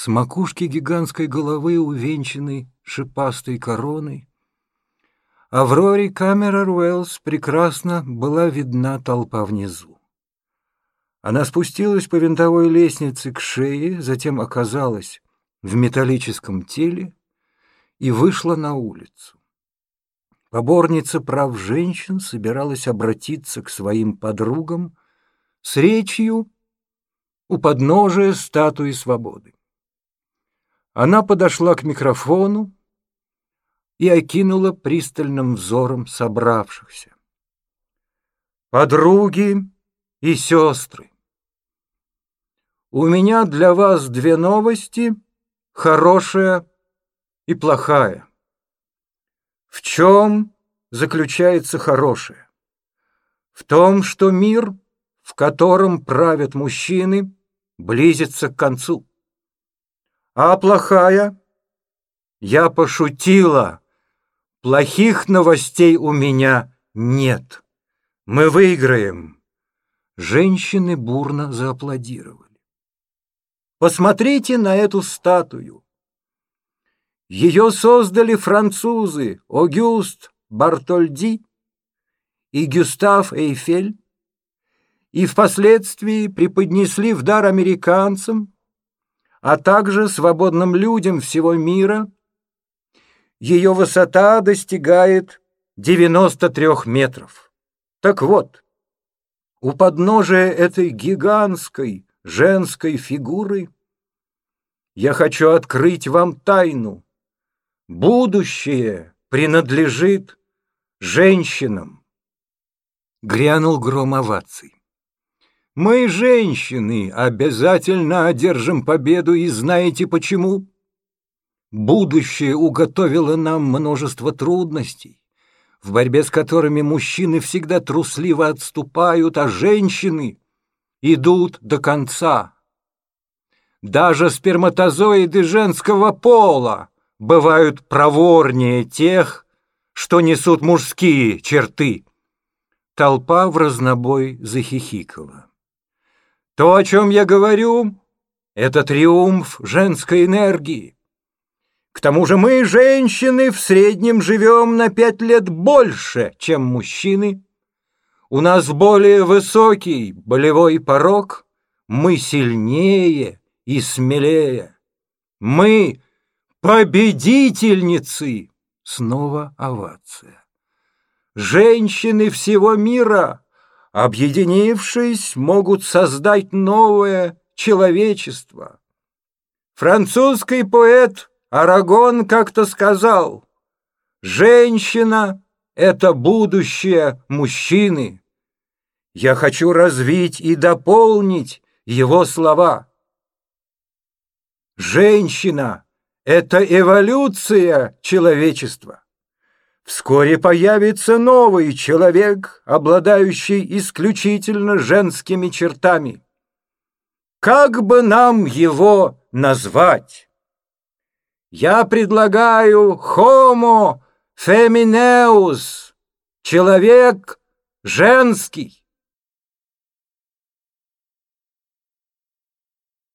с макушки гигантской головы, увенчанной шипастой короной, Авроре Камерер Уэллс прекрасно была видна толпа внизу. Она спустилась по винтовой лестнице к шее, затем оказалась в металлическом теле и вышла на улицу. Поборница прав женщин собиралась обратиться к своим подругам с речью у подножия статуи свободы. Она подошла к микрофону и окинула пристальным взором собравшихся. «Подруги и сестры, у меня для вас две новости, хорошая и плохая. В чем заключается хорошее? В том, что мир, в котором правят мужчины, близится к концу. А плохая? Я пошутила. Плохих новостей у меня нет. Мы выиграем. Женщины бурно зааплодировали. Посмотрите на эту статую. Ее создали французы Огюст Бартольди и Гюстав Эйфель и впоследствии преподнесли в дар американцам, а также свободным людям всего мира. Ее высота достигает 93 метров. Так вот, у подножия этой гигантской женской фигуры я хочу открыть вам тайну. Будущее принадлежит женщинам. Грянул гром оваций. Мы, женщины, обязательно одержим победу, и знаете почему? Будущее уготовило нам множество трудностей, в борьбе с которыми мужчины всегда трусливо отступают, а женщины идут до конца. Даже сперматозоиды женского пола бывают проворнее тех, что несут мужские черты. Толпа в разнобой захихикала. То, о чем я говорю, это триумф женской энергии. К тому же мы, женщины, в среднем живем на пять лет больше, чем мужчины. У нас более высокий болевой порог, мы сильнее и смелее. Мы победительницы. Снова овация. Женщины всего мира объединившись, могут создать новое человечество. Французский поэт Арагон как-то сказал, «Женщина — это будущее мужчины». Я хочу развить и дополнить его слова. Женщина — это эволюция человечества. Вскоре появится новый человек, обладающий исключительно женскими чертами. Как бы нам его назвать? Я предлагаю Homo femineus, человек женский.